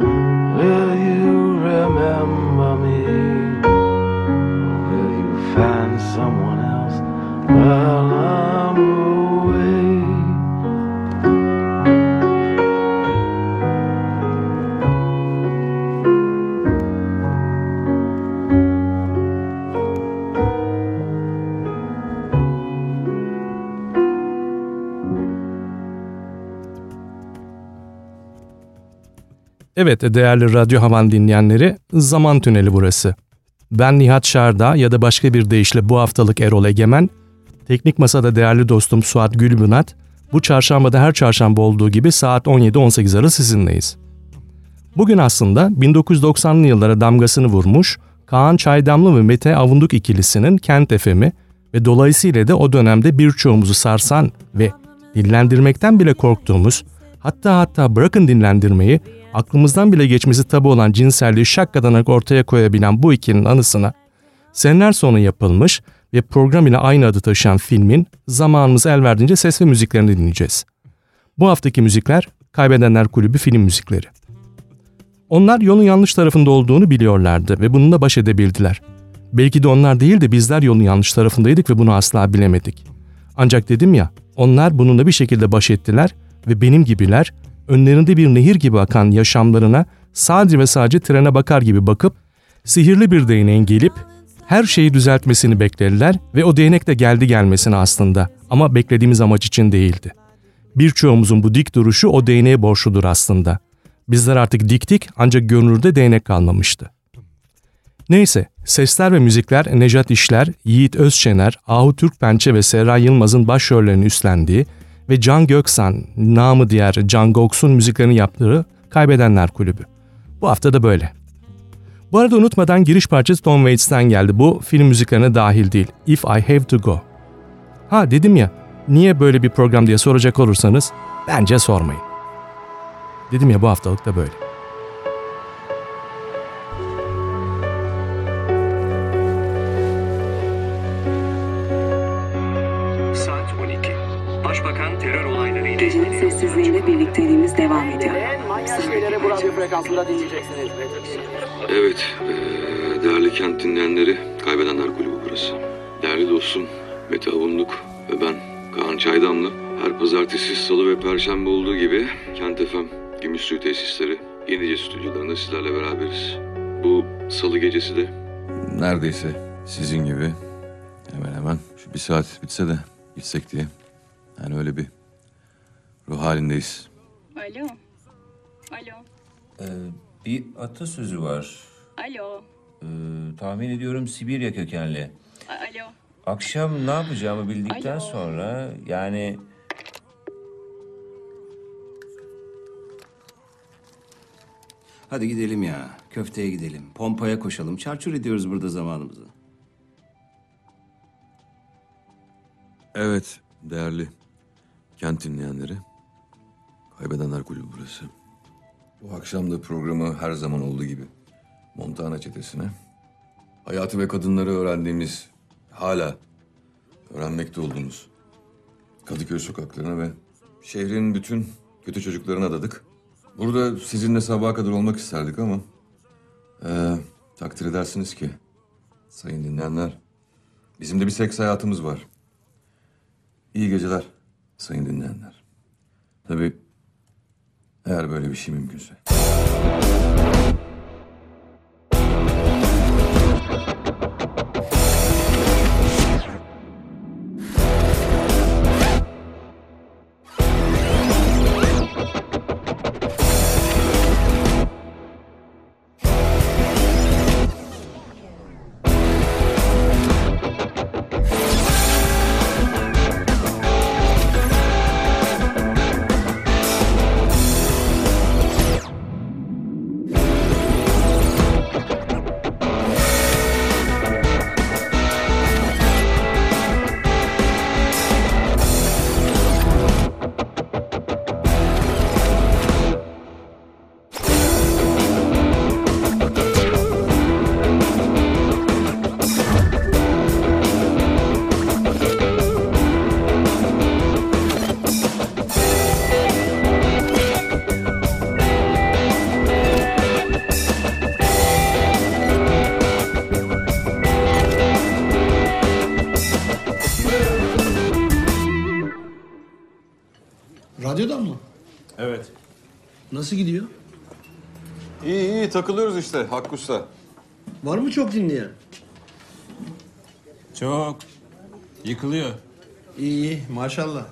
Will you remember me? Or will you find someone else Evet değerli Radyo Havan dinleyenleri Zaman Tüneli burası. Ben Nihat Şarda ya da başka bir deyişle bu haftalık Erol Egemen, teknik masada değerli dostum Suat Gülbünat, bu çarşambada her çarşamba olduğu gibi saat 17-18 arası sizinleyiz. Bugün aslında 1990'lı yıllara damgasını vurmuş Kaan Çaydamlı ve Mete Avunduk ikilisinin Kent FM'i ve dolayısıyla da o dönemde birçoğumuzu sarsan ve dinlendirmekten bile korktuğumuz hatta hatta bırakın dinlendirmeyi aklımızdan bile geçmesi tabu olan cinselliği şakkadanak ortaya koyabilen bu ikilinin anısına seneler sonra yapılmış ve program ile aynı adı taşıyan filmin zamanımız el verdiğince ses ve müziklerini dinleyeceğiz. Bu haftaki müzikler Kaybedenler Kulübü film müzikleri. Onlar yolun yanlış tarafında olduğunu biliyorlardı ve bununla baş edebildiler. Belki de onlar değil de bizler yolun yanlış tarafındaydık ve bunu asla bilemedik. Ancak dedim ya, onlar bununla bir şekilde baş ettiler ve benim gibiler önlerinde bir nehir gibi akan yaşamlarına sadece ve sadece trene bakar gibi bakıp sihirli bir değneğin gelip her şeyi düzeltmesini beklediler ve o değnek de geldi gelmesine aslında ama beklediğimiz amaç için değildi. Birçoğumuzun bu dik duruşu o değneğe borçludur aslında. Bizler artık diktik ancak gönülde değnek kalmamıştı. Neyse, sesler ve müzikler Nejat İşler, Yiğit Özçener, Ahu Türkpençe ve Serra Yılmaz'ın başrollerini üstlendiği ve Can Göksan, namı diğer Can Goks'un müziklerini yaptığı Kaybedenler Kulübü. Bu hafta da böyle. Bu arada unutmadan giriş parçası Tom Waits'ten geldi. Bu film müziklerine dahil değil. If I Have To Go. Ha dedim ya, niye böyle bir program diye soracak olursanız bence sormayın. Dedim ya bu haftalık da böyle. Sessizliğinde birlikteliğimiz devam ediyor. En manyak şeyleri bu radyo frekansında dinleyeceksiniz. Evet, eee, değerli kent dinleyenleri, Kaybedenler Kulübü burası. Değerli dostum Mete Avunduk ve ben Kaan Çaydamlı. Her pazartesi, salı ve perşembe olduğu gibi Kent FM Gümüşsuyu Tesisleri Yenice stüdyolarında sizlerle beraberiz. Bu salı gecesi de Neredeyse sizin gibi hemen hemen şu bir saat bitse de gitsek diye. Yani öyle bir Ruh halindeyiz. Alo. Alo. Ee, bir atasözü var. Alo. Ee, tahmin ediyorum Sibirya kökenli. Alo. Akşam ne yapacağımı bildikten Alo. sonra yani Hadi gidelim ya. Köfteye gidelim. Pompaya koşalım. Çarçur ediyoruz burada zamanımızı. Evet, değerli kent dinleyenleri. Kaybedenler Kulübü burası. Bu akşam da programı her zaman olduğu gibi Montana çetesine, hayatı ve kadınları öğrendiğimiz, hala öğrenmekte olduğumuz Kadıköy sokaklarına ve şehrin bütün kötü çocuklarına adadık. Burada sizinle sabaha kadar olmak isterdik ama eee, takdir edersiniz ki sayın dinleyenler bizim de bir seks hayatımız var. İyi geceler sayın dinleyenler. Tabii eğer böyle bir şey mümkünse. Nasıl gidiyor? İyi iyi takılıyoruz işte Hakkı Usta. Var mı çok dinleyen? Çok. Yıkılıyor. İyi iyi maşallah.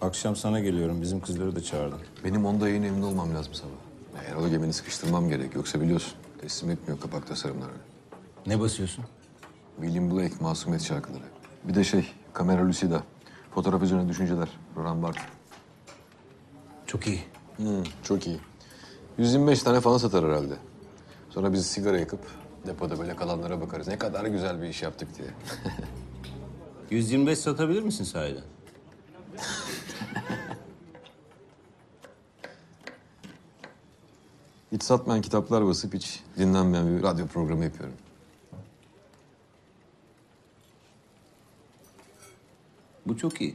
Akşam sana geliyorum. Bizim kızları da çağırdım. Benim onda yayın evinde olmam lazım sabah. Eğer o gemini sıkıştırmam gerek. Yoksa biliyorsun teslim etmiyor kapak tasarımlarını. Ne basıyorsun? William Blake, Masumiyet şarkıları. Bir de şey, Kamera Lucida. Fotoğraf üzerine düşünceler. Roran Barthes. Çok iyi. Hmm, çok iyi. 125 tane falan satar herhalde. Sonra biz sigara yakıp depoda böyle kalanlara bakarız. Ne kadar güzel bir iş yaptık diye. 125 satabilir misin sahiden? Hiç satmayan kitaplar basıp hiç dinlenmeyen bir radyo programı yapıyorum. Çok iyi.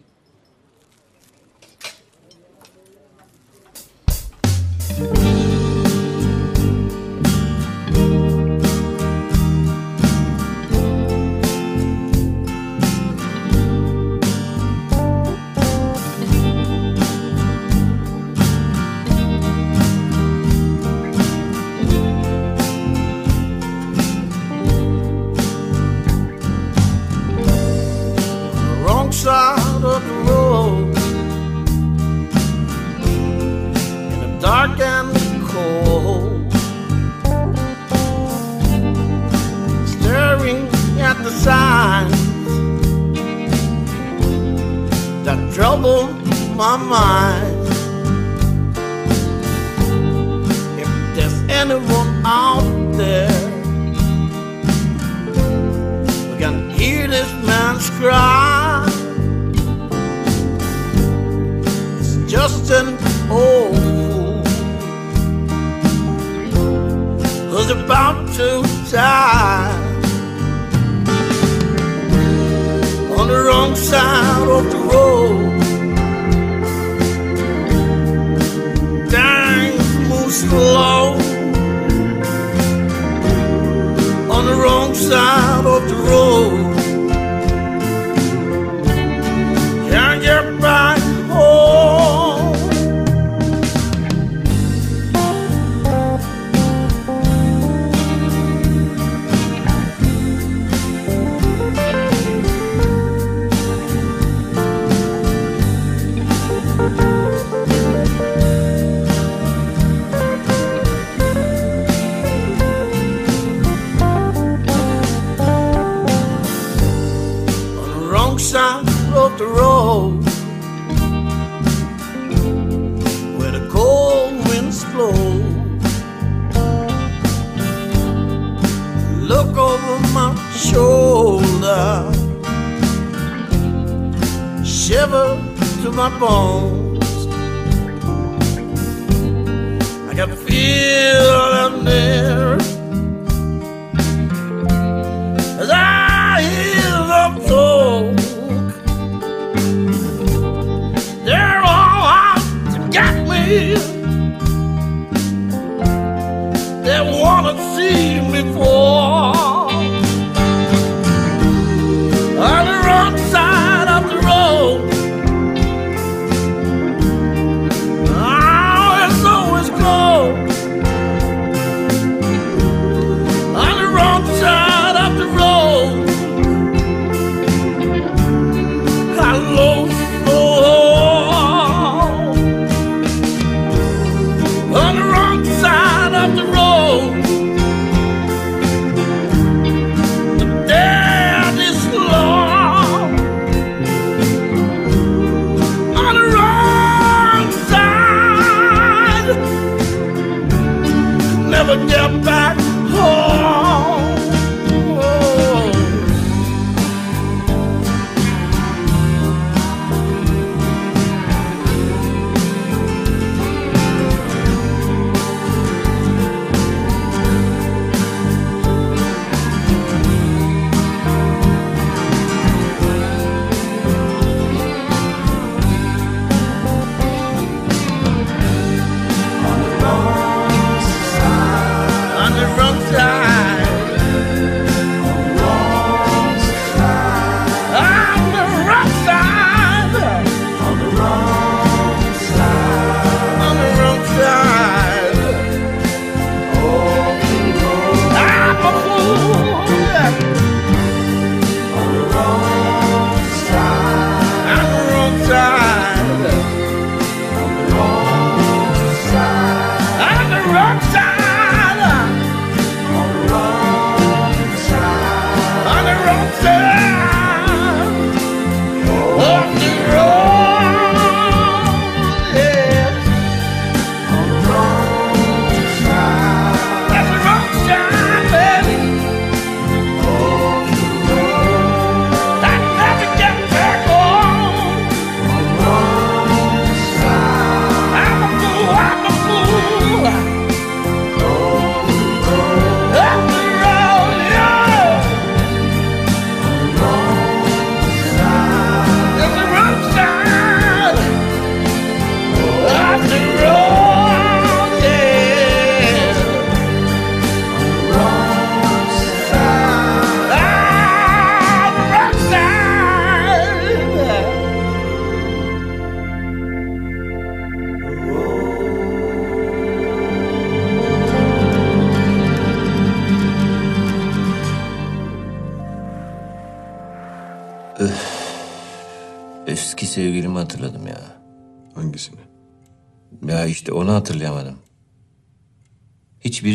Wrong side of the road. Things move slow on the wrong side of the road.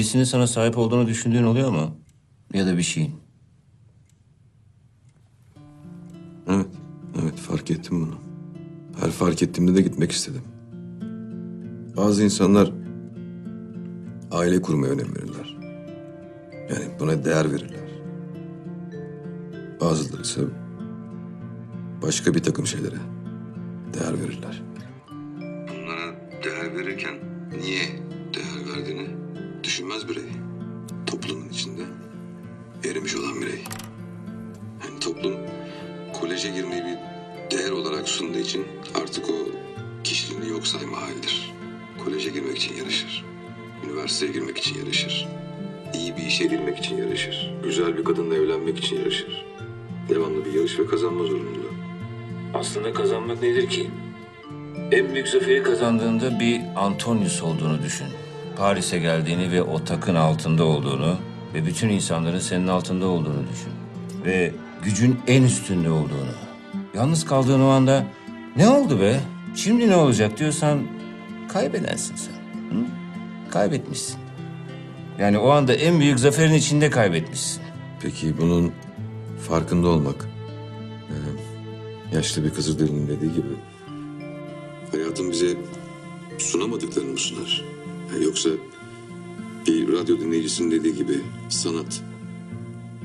Birisinin sana sahip olduğunu düşündüğün oluyor mu? Ya da bir şeyin. Evet, evet fark ettim bunu. Her fark ettiğimde de gitmek istedim. Bazı insanlar aile kurmaya önem verirler. Yani buna değer verirler. Bazıları ise başka bir takım şeylere değer verirler. Bunlara değer verirken niye değer verdiğini düşünmez birey. Toplumun içinde erimiş olan birey. Yani toplum koleje girmeyi bir değer olarak sunduğu için artık o kişiliğini yok sayma halidir. Koleje girmek için yarışır. Üniversiteye girmek için yarışır. İyi bir işe girmek için yarışır. Güzel bir kadınla evlenmek için yarışır. Devamlı bir yarış ve kazanma zorunluluğu. Aslında kazanmak nedir ki? En büyük zaferi kazandığında bir Antonius olduğunu düşün. Paris'e geldiğini ve o takın altında olduğunu ve bütün insanların senin altında olduğunu düşün. Ve gücün en üstünde olduğunu. Yalnız kaldığın o anda ne oldu be? Şimdi ne olacak diyorsan kaybedensin sen. Hı? Kaybetmişsin. Yani o anda en büyük zaferin içinde kaybetmişsin. Peki bunun farkında olmak, e, yaşlı bir Kızılderili'nin dediği gibi hayatın bize sunamadıklarını mı sunar? Yani yoksa bir radyo dinleyicisinin dediği gibi sanat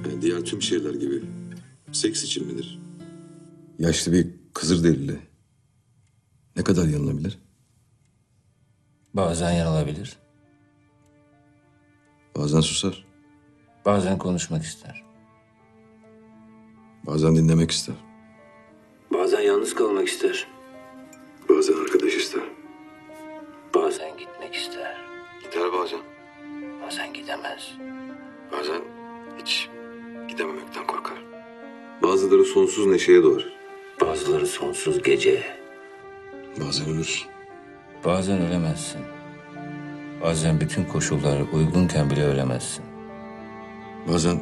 Yani diğer tüm şeyler gibi. Seks için midir? Yaşlı bir kızır delili. Ne kadar yanılabilir? Bazen yanılabilir. Bazen susar. Bazen konuşmak ister. Bazen dinlemek ister. Bazen yalnız kalmak ister. Bazen arkadaş ister. Bazen gitmek ister. Gider bazen. Bazen gidemez. Bazen hiç gidememekten korkar. Bazıları sonsuz neşeye doğar. Bazıları sonsuz gece. Bazen ölür. Bazen ölemezsin. Bazen bütün koşullar uygunken bile ölemezsin. Bazen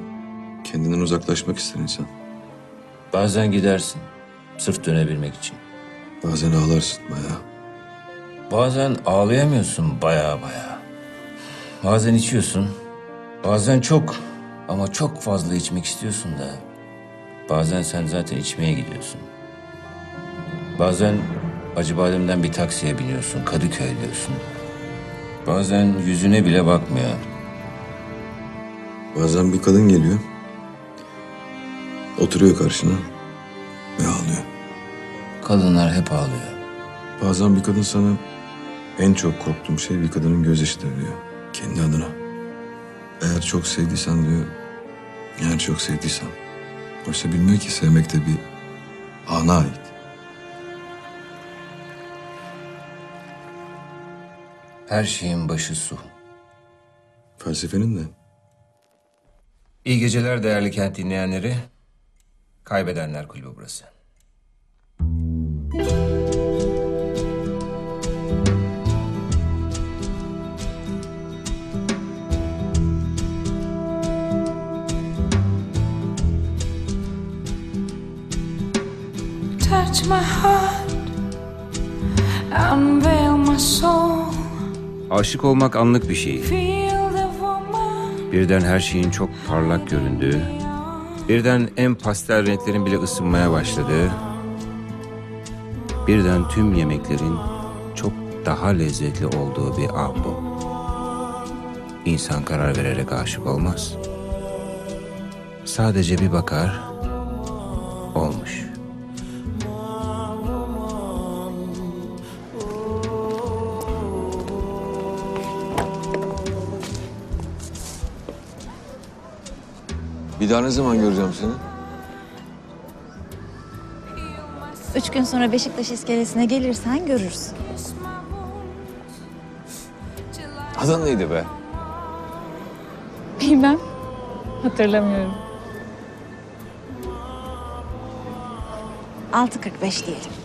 kendinden uzaklaşmak ister insan. Bazen gidersin. Sırf dönebilmek için. Bazen ağlarsın bayağı. Bazen ağlayamıyorsun baya baya. Bazen içiyorsun. Bazen çok ama çok fazla içmek istiyorsun da. Bazen sen zaten içmeye gidiyorsun. Bazen Acıbadem'den bir taksiye biniyorsun, Kadıköy diyorsun. Bazen yüzüne bile bakmıyor. Bazen bir kadın geliyor. Oturuyor karşına ve ağlıyor. Kadınlar hep ağlıyor. Bazen bir kadın sana en çok korktuğum şey bir kadının gözyaşıdır diyor. Kendi adına. Eğer çok sevdiysen diyor. Eğer çok sevdiysen. Oysa bilmiyor ki sevmek de bir ana ait. Her şeyin başı su. Felsefenin de. İyi geceler değerli kent dinleyenleri. Kaybedenler Kulübü burası. Touch my heart, unveil my soul. Aşık olmak anlık bir şey. Birden her şeyin çok parlak göründüğü, birden en pastel renklerin bile ısınmaya başladığı, birden tüm yemeklerin çok daha lezzetli olduğu bir an bu. İnsan karar vererek aşık olmaz. Sadece bir bakar, olmuş. Daha ne zaman göreceğim seni? Üç gün sonra Beşiktaş iskelesine gelirsen görürsün. Adın neydi be? Bilmem. Hatırlamıyorum. 6.45 diyelim.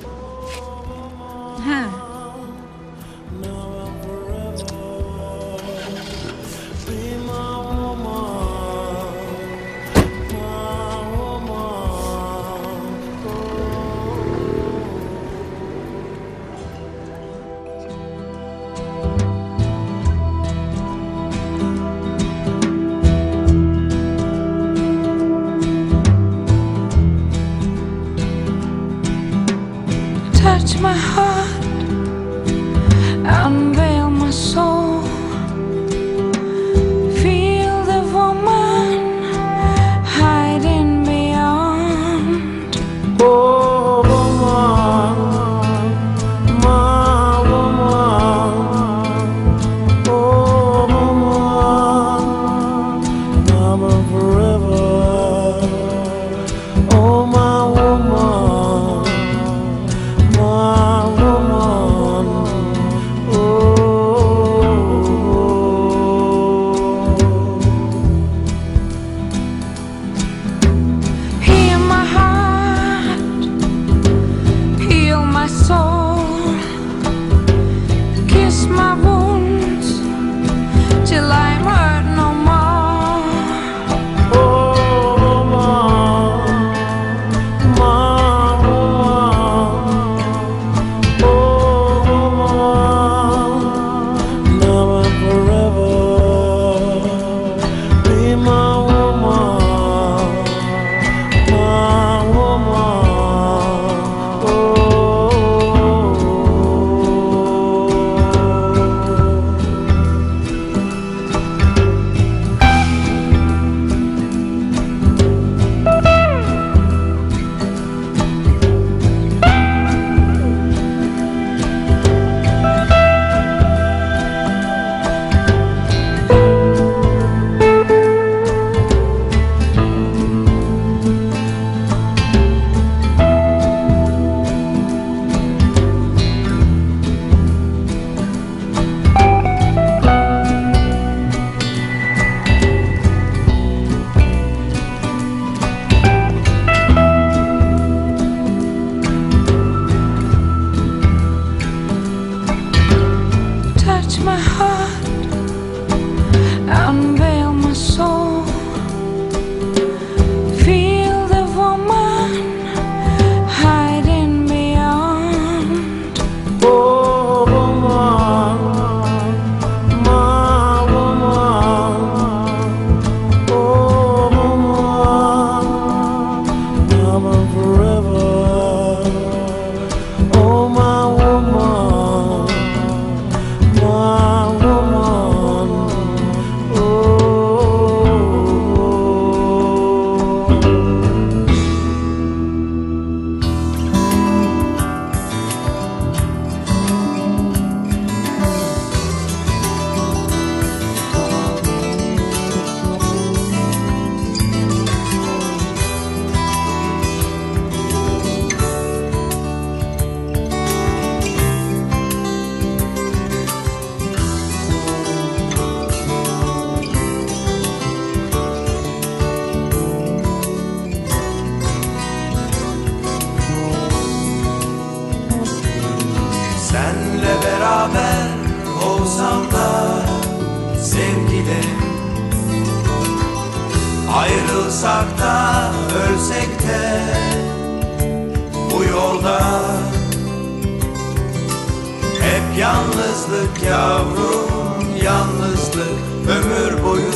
Yalnızlık yavrum yalnızlık ömür boyu.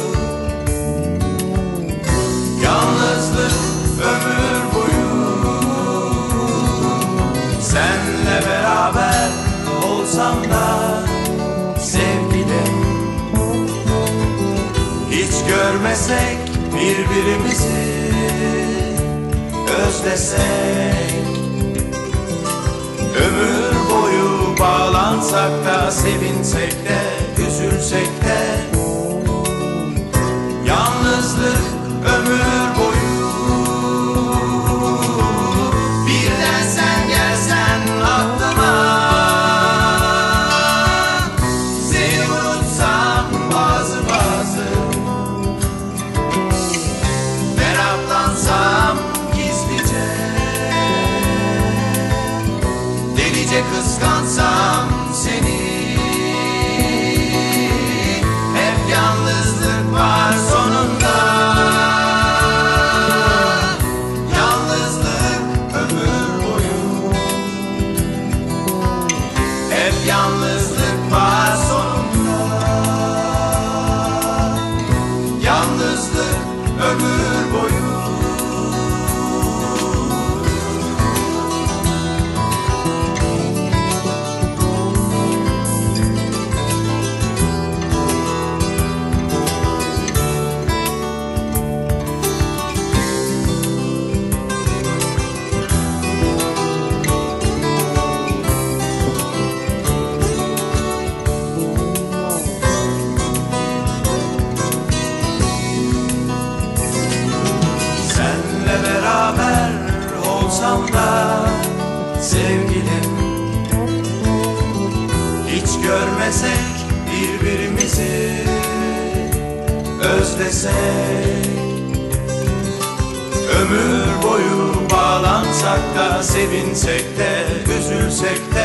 Yalnızlık ömür boyu. Senle beraber olsam da sevgide Hiç görmesek birbirimizi özlesek. Ömür Ağlansak da sevinsek de üzülsek de. Yalnızlık ömür boyu Sevinsek de üzülsek de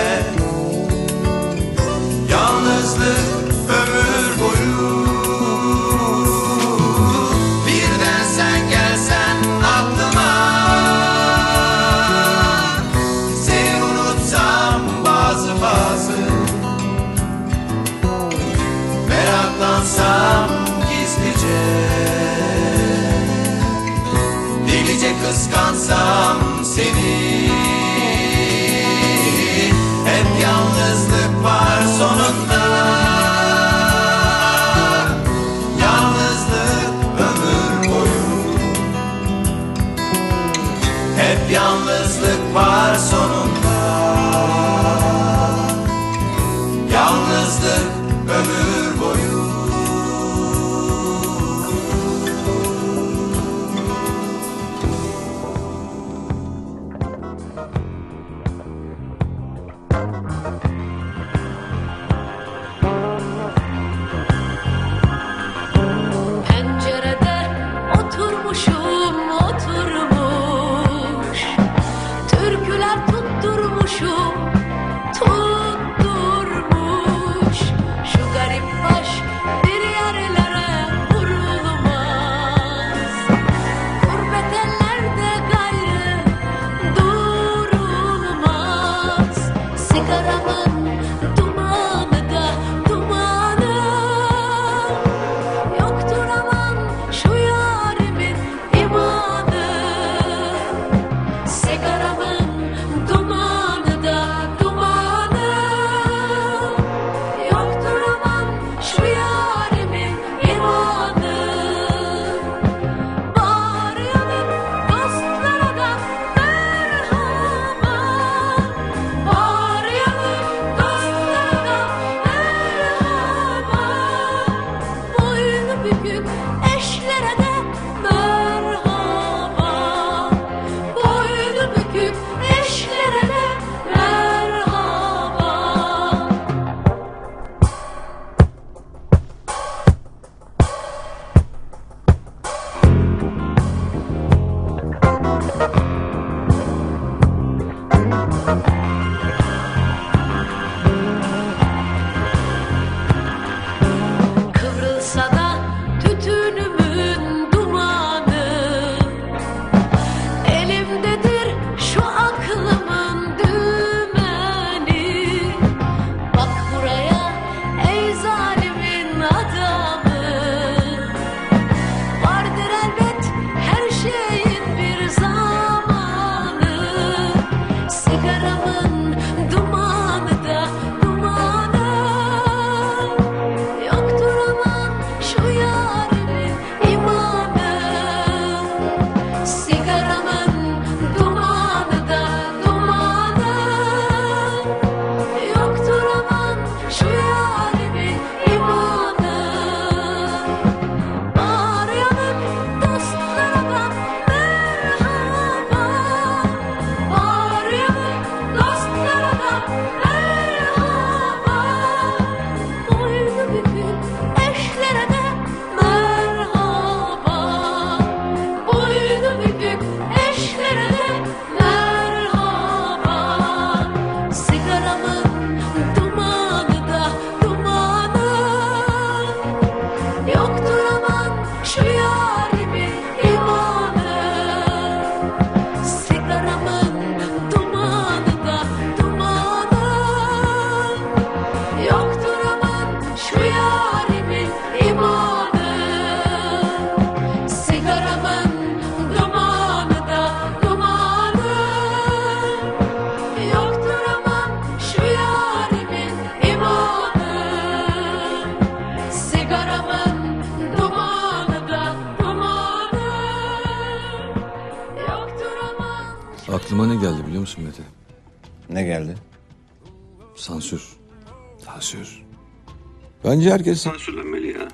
Bence herkes Sansürlenmeli ya.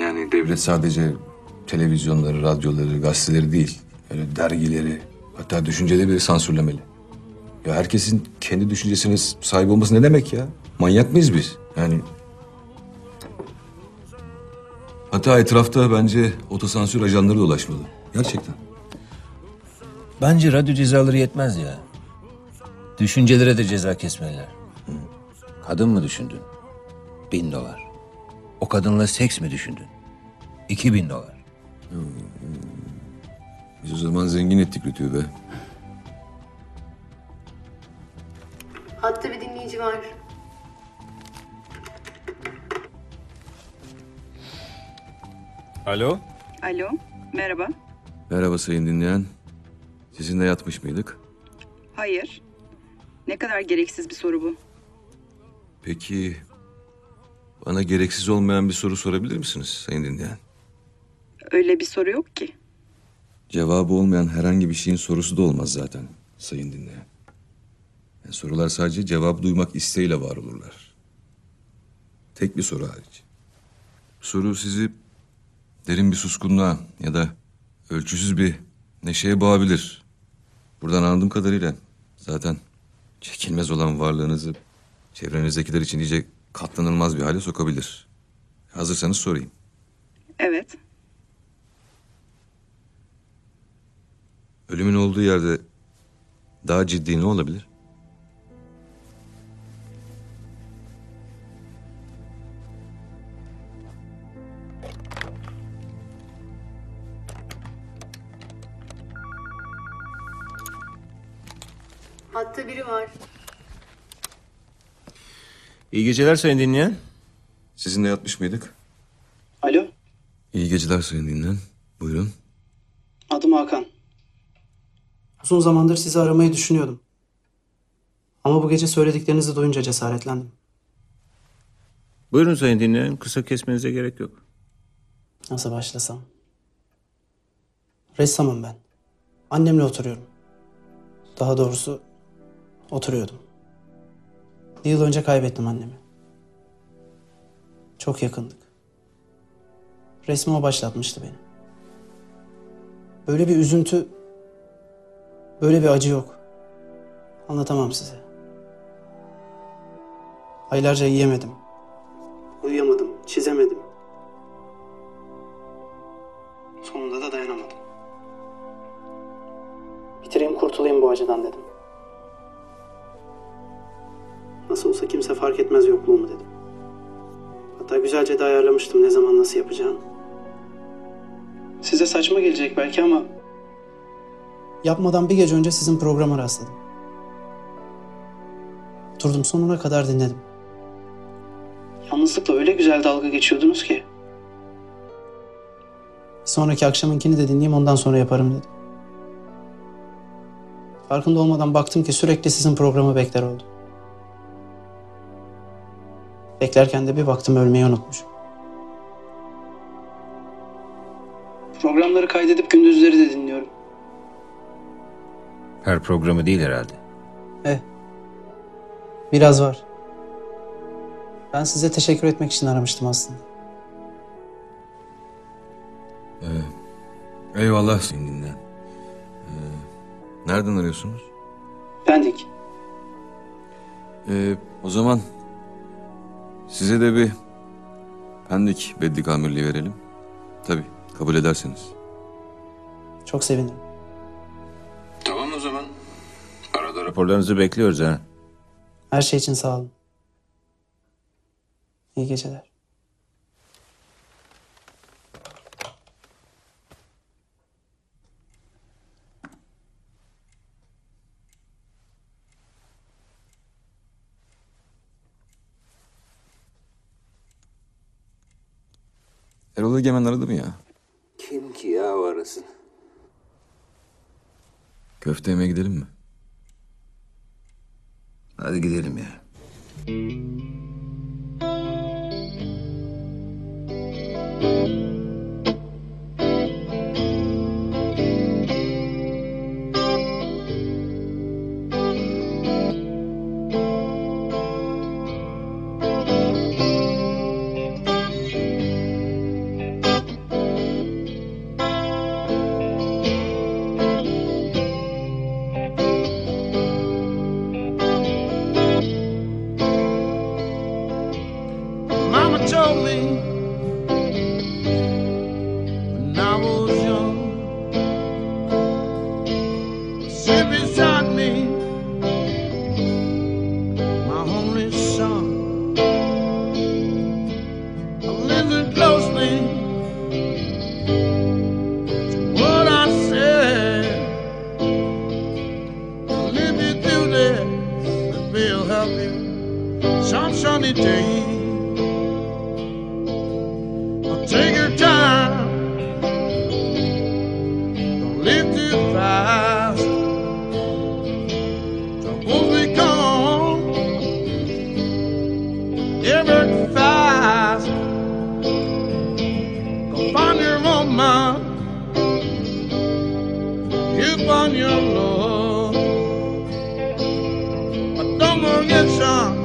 Yani devlet sadece televizyonları, radyoları, gazeteleri değil. Öyle dergileri, hatta düşünceleri bile sansürlemeli. Ya herkesin kendi düşüncesine sahip olması ne demek ya? Manyak mıyız biz? Yani Hatta etrafta bence otosansür ajanları dolaşmalı. Gerçekten. Bence radyo cezaları yetmez ya. Düşüncelere de ceza kesmeliler. Kadın mı düşündün? Bin dolar. O kadınla seks mi düşündün? İki bin dolar. Biz o zaman zengin ettik Rütü be. Hatta bir dinleyici var. Alo. Alo, merhaba. Merhaba sayın dinleyen. Sizinle yatmış mıydık? Hayır. Ne kadar gereksiz bir soru bu. Peki bana gereksiz olmayan bir soru sorabilir misiniz sayın dinleyen? Öyle bir soru yok ki. Cevabı olmayan herhangi bir şeyin sorusu da olmaz zaten sayın dinleyen. Yani sorular sadece cevap duymak isteğiyle var olurlar. Tek bir soru hariç. Soru sizi derin bir suskunluğa ya da ölçüsüz bir neşeye boğabilir. Buradan anladığım kadarıyla zaten çekilmez olan varlığınızı çevrenizdekiler için iyice katlanılmaz bir hale sokabilir. Hazırsanız sorayım. Evet. Ölümün olduğu yerde daha ciddi ne olabilir? Hatta biri var. İyi geceler sayın dinleyen. Sizinle yatmış mıydık? Alo, İyi geceler sayın dinleyen. Buyurun. adım Hakan. Uzun zamandır sizi aramayı düşünüyordum. Ama bu gece söylediklerinizi duyunca cesaretlendim. Buyurun sayın dinleyen. Kısa kesmenize gerek yok. Nasıl başlasam? Ressamım ben. Annemle oturuyorum. Daha doğrusu oturuyordum. Bir yıl önce kaybettim annemi. Çok yakındık. Resmi o başlatmıştı beni. Böyle bir üzüntü, böyle bir acı yok. Anlatamam size. Aylarca yiyemedim. Uyuyamadım, çizemedim. Sonunda da dayanamadım. Bitireyim kurtulayım bu acıdan dedim. Fark etmez yokluğumu dedim. Hatta güzelce de ayarlamıştım ne zaman nasıl yapacağım. Size saçma gelecek belki ama... Yapmadan bir gece önce sizin programa rastladım. Oturdum sonuna kadar dinledim. Yalnızlıkla öyle güzel dalga geçiyordunuz ki. Sonraki akşamınkini de dinleyeyim ondan sonra yaparım dedim. Farkında olmadan baktım ki sürekli sizin programı bekler oldu. Beklerken de bir baktım ölmeyi unutmuşum. Programları kaydedip gündüzleri de dinliyorum. Her programı değil herhalde. Eh. Biraz var. Ben size teşekkür etmek için aramıştım aslında. Ee, eyvallah dinleyen. Ee, nereden arıyorsunuz? Pendik. Ee, o zaman size de bir pendik bedlik amirliği verelim. Tabii kabul ederseniz. Çok sevinirim. Tamam o zaman. Arada raporlarınızı bekliyoruz ha. Her şey için sağ olun. İyi geceler. Erol Egemen aradı mı ya? Kim ki ya o arasın? Köfte yemeye gidelim mi? Hadi gidelim ya. don't get some.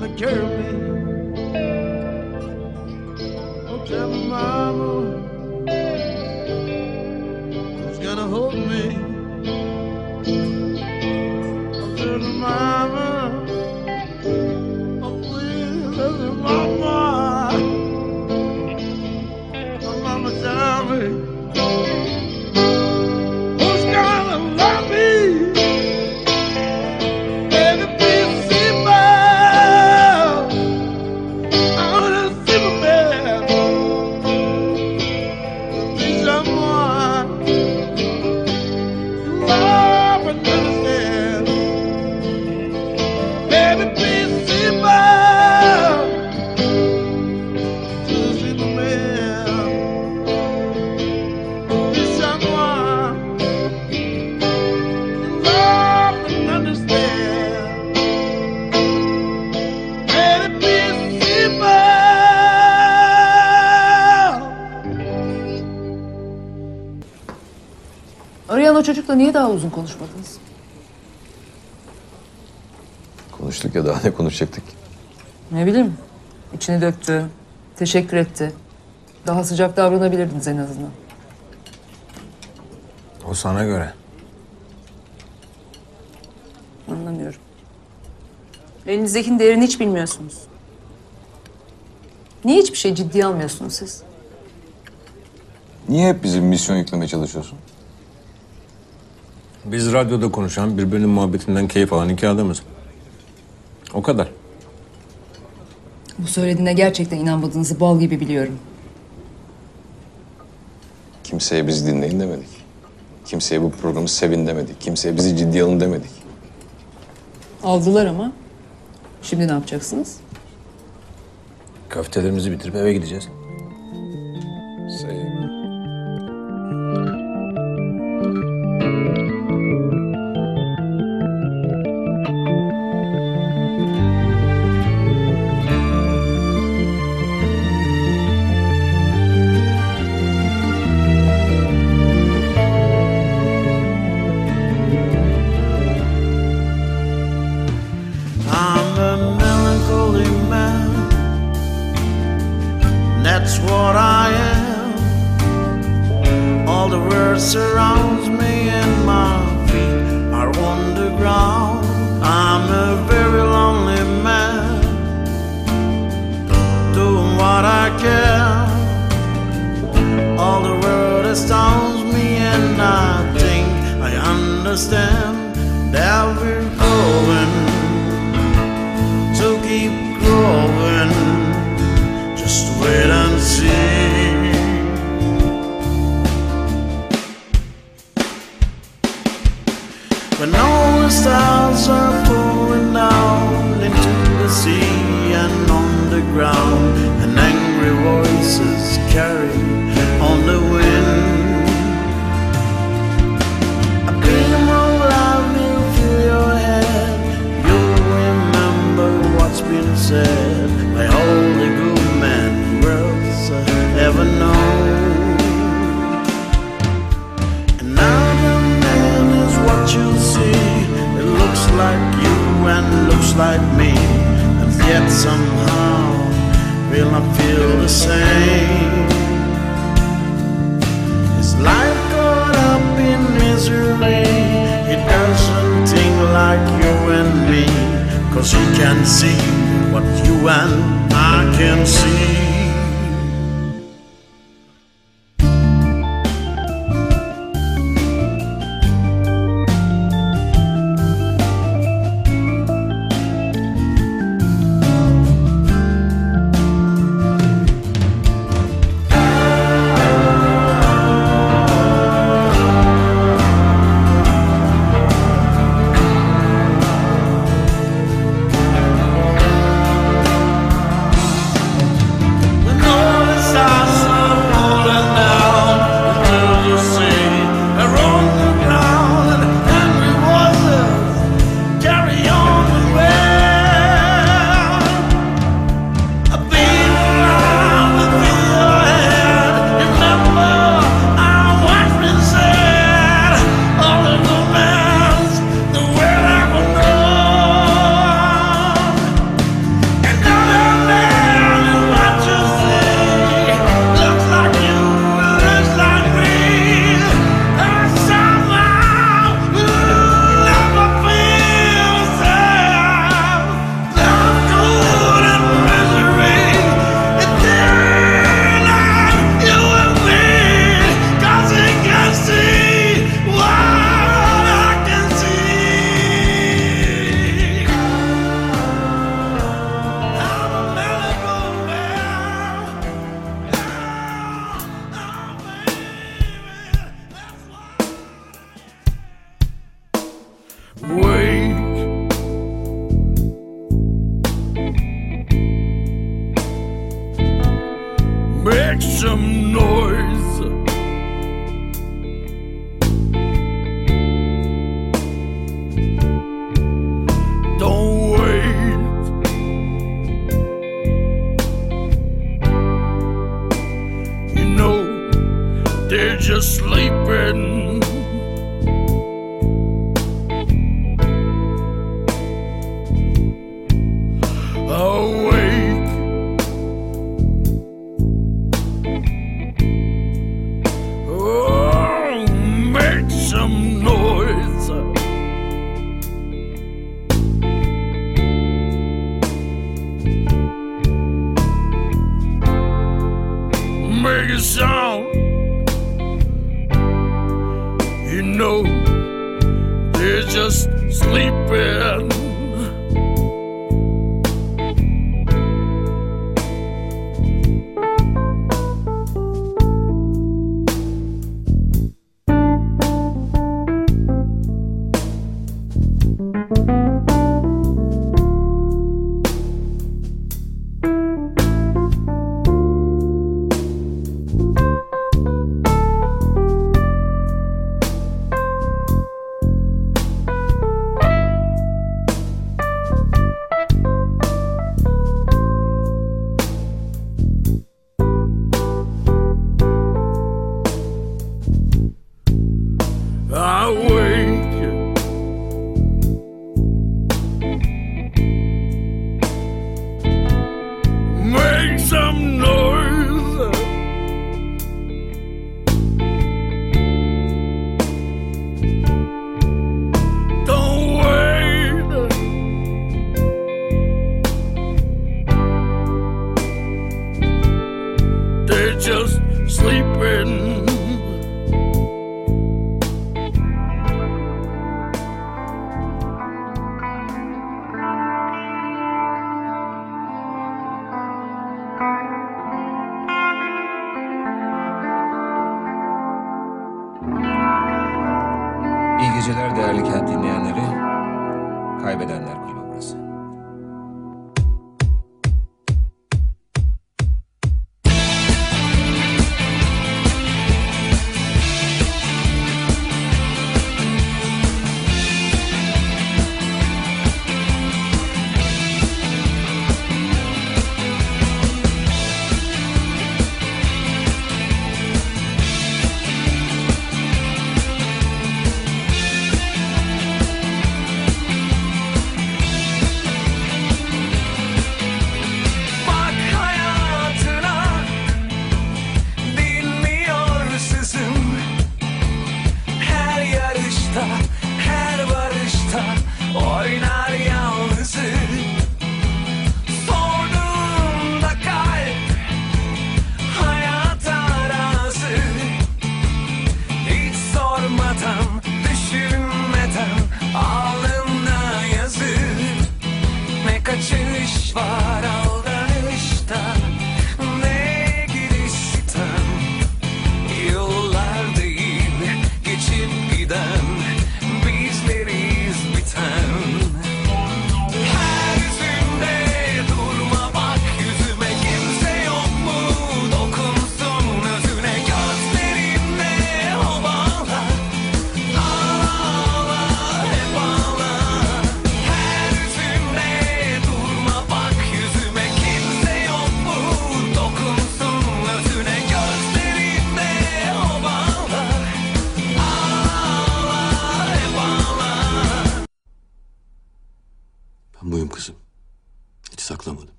gonna kill me. niye daha uzun konuşmadınız? Konuştuk ya daha ne konuşacaktık? Ne bileyim. İçini döktü, teşekkür etti. Daha sıcak davranabilirdiniz en azından. O sana göre. Anlamıyorum. Elinizdekinin değerini hiç bilmiyorsunuz. Niye hiçbir şey ciddiye almıyorsunuz siz? Niye hep bizim misyon yüklemeye çalışıyorsun? Biz radyoda konuşan, birbirinin muhabbetinden keyif alan iki adamız. O kadar. Bu söylediğine gerçekten inanmadığınızı bal gibi biliyorum. Kimseye bizi dinleyin demedik. Kimseye bu programı sevin demedik. Kimseye bizi ciddiye alın demedik. Aldılar ama. Şimdi ne yapacaksınız? Kafeteryalarımızı bitirip eve gideceğiz. much like me, and yet somehow will not feel the same. Is life caught up in misery? It doesn't think like you and me, cause you can see what you and I can see.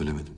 söylemedi.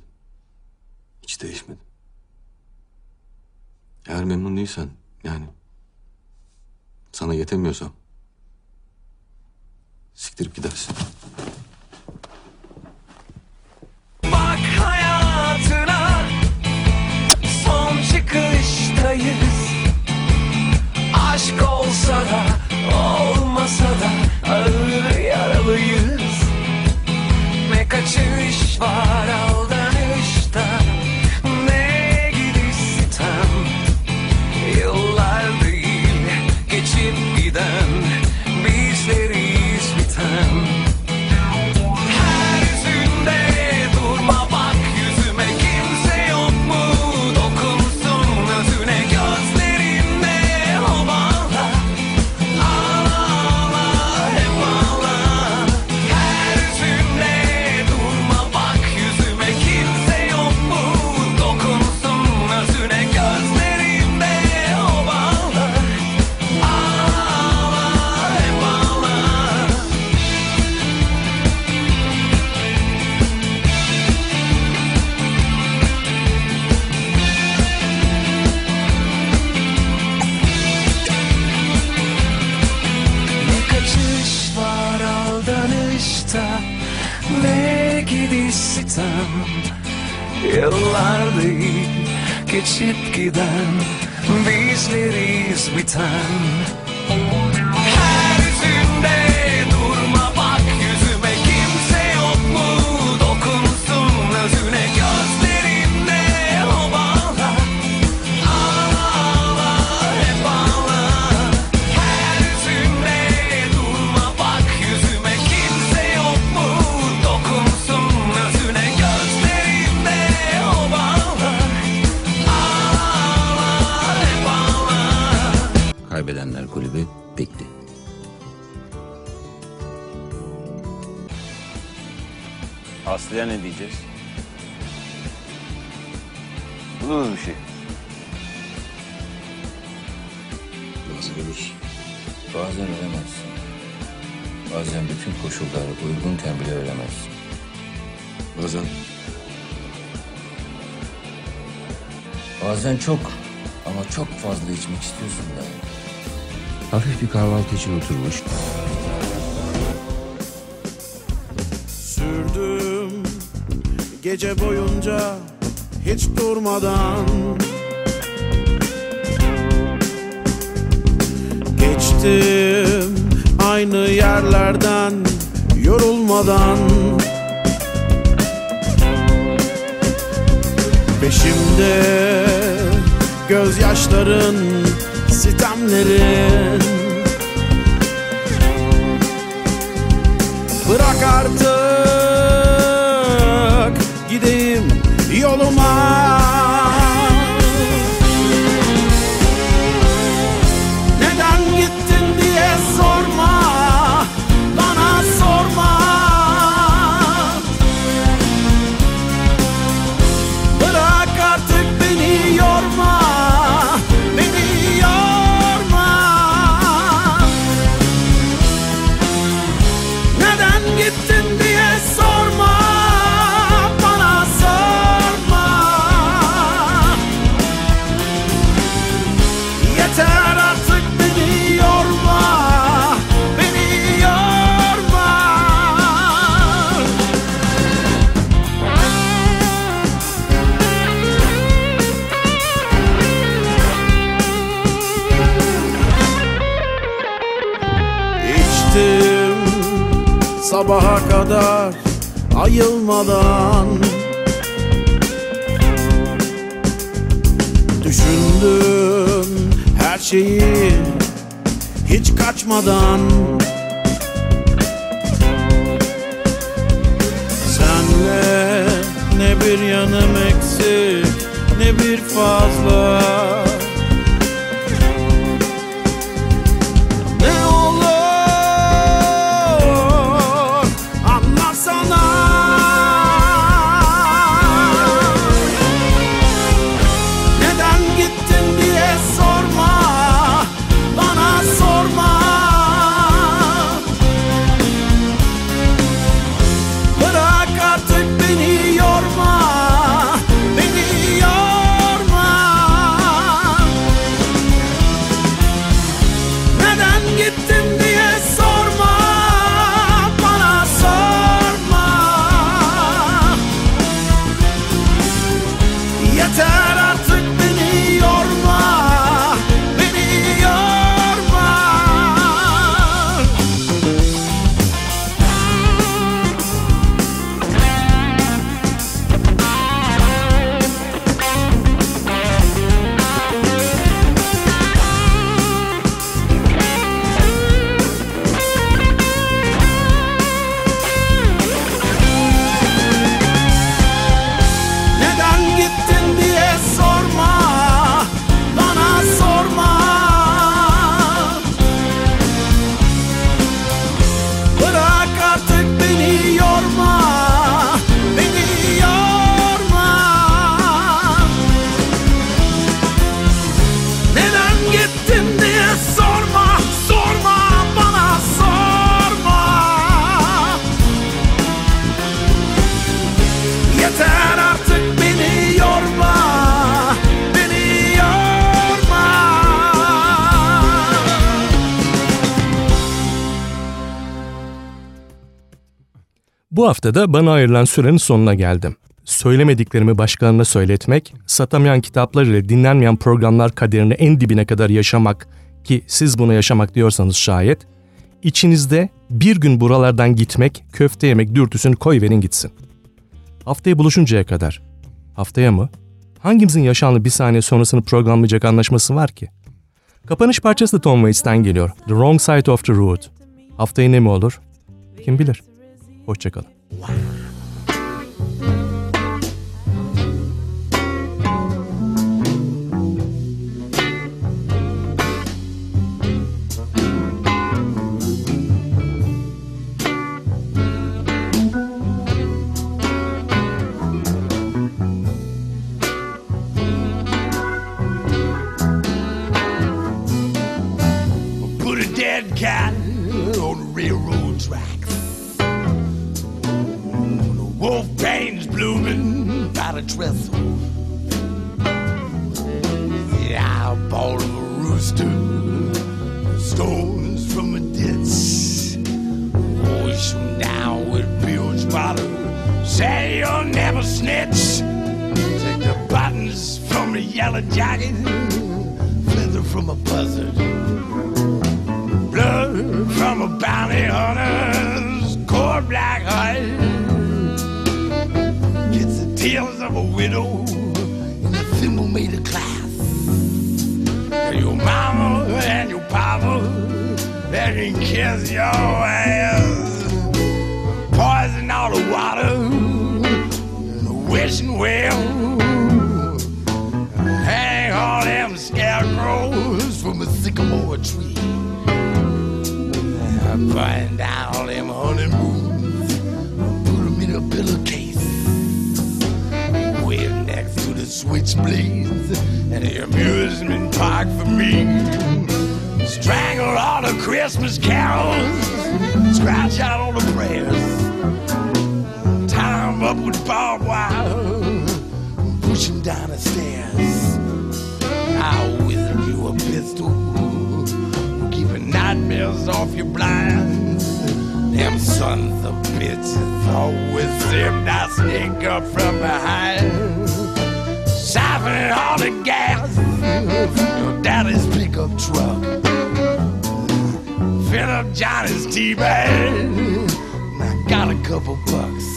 gitgiden Víz, néz, için oturmuş. Sürdüm gece boyunca hiç durmadan Geçtim aynı yerlerden yorulmadan Peşimde gözyaşların, sitemlerin Bırak artık gideyim yoluma. sabaha kadar ayılmadan. Düşündüm her şeyi hiç kaçmadan. Senle ne bir yanım eksik ne bir fazla. Bu hafta da bana ayrılan sürenin sonuna geldim. Söylemediklerimi başkalarına söyletmek, satamayan kitaplar ile dinlenmeyen programlar kaderini en dibine kadar yaşamak ki siz buna yaşamak diyorsanız şayet, içinizde bir gün buralardan gitmek, köfte yemek dürtüsünü koyverin gitsin. Haftaya buluşuncaya kadar. Haftaya mı? Hangimizin yaşanlı bir saniye sonrasını programlayacak anlaşması var ki? Kapanış parçası da Tom Waits'ten geliyor. The Wrong Side of the Road. Haftaya ne mi olur? Kim bilir. Hoşçakalın. Wow. To the switchblades and the amusement park for me. Strangle all the Christmas carols, scratch out all the prayers. Tie 'em up with barbed wire, push 'em down the stairs. I'll whistle you a pistol keeping nightmares off your blinds. Them sons of bitches always seem to sneak up from behind. Siphoning all the gas your daddy's pickup truck. Fill up Johnny's tea bag. I got a couple bucks.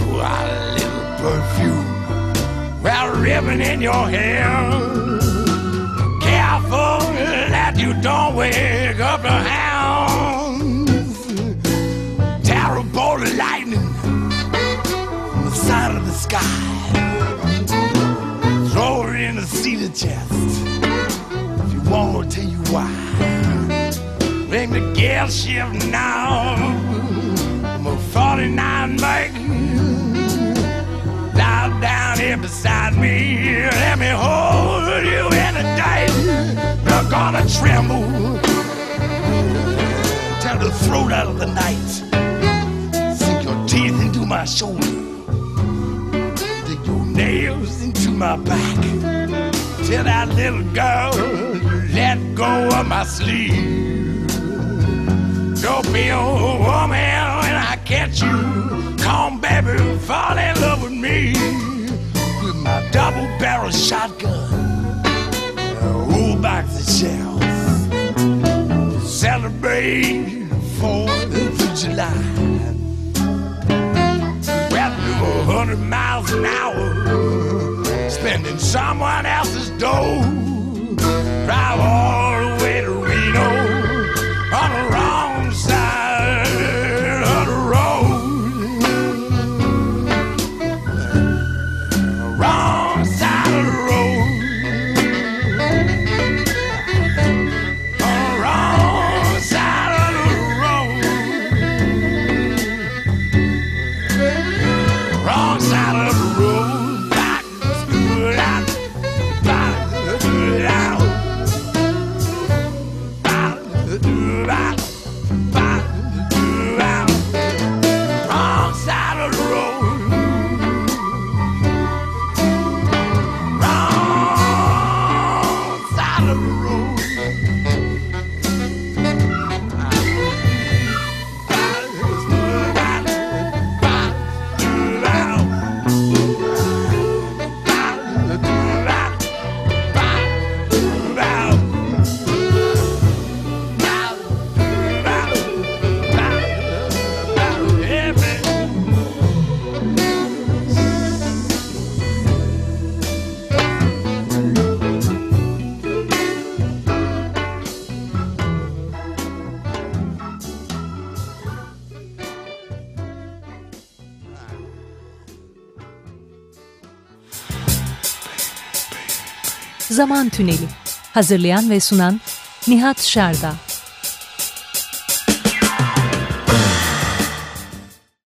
Pour out a little perfume. Well, ribbon in your hair careful that you don't wake up the hounds. Terrible lightning from the side of the sky. Chest. If you want, I'll tell you why. Ring the gear shift now. I'm a 49 make. Lie down here beside me. Let me hold you in the day. You're gonna tremble. Tear the throat out of the night. Sink your teeth into my shoulder. Dig your nails into my back. Tell that little girl let go of my sleeve. Don't be a woman when I catch you. Come, baby, fall in love with me. With my double barrel shotgun. Roll back the shells. Celebrate 4th of July. Well, do a hundred miles an hour. In someone else's door. Zaman Tüneli. Hazırlayan ve sunan Nihat Şarda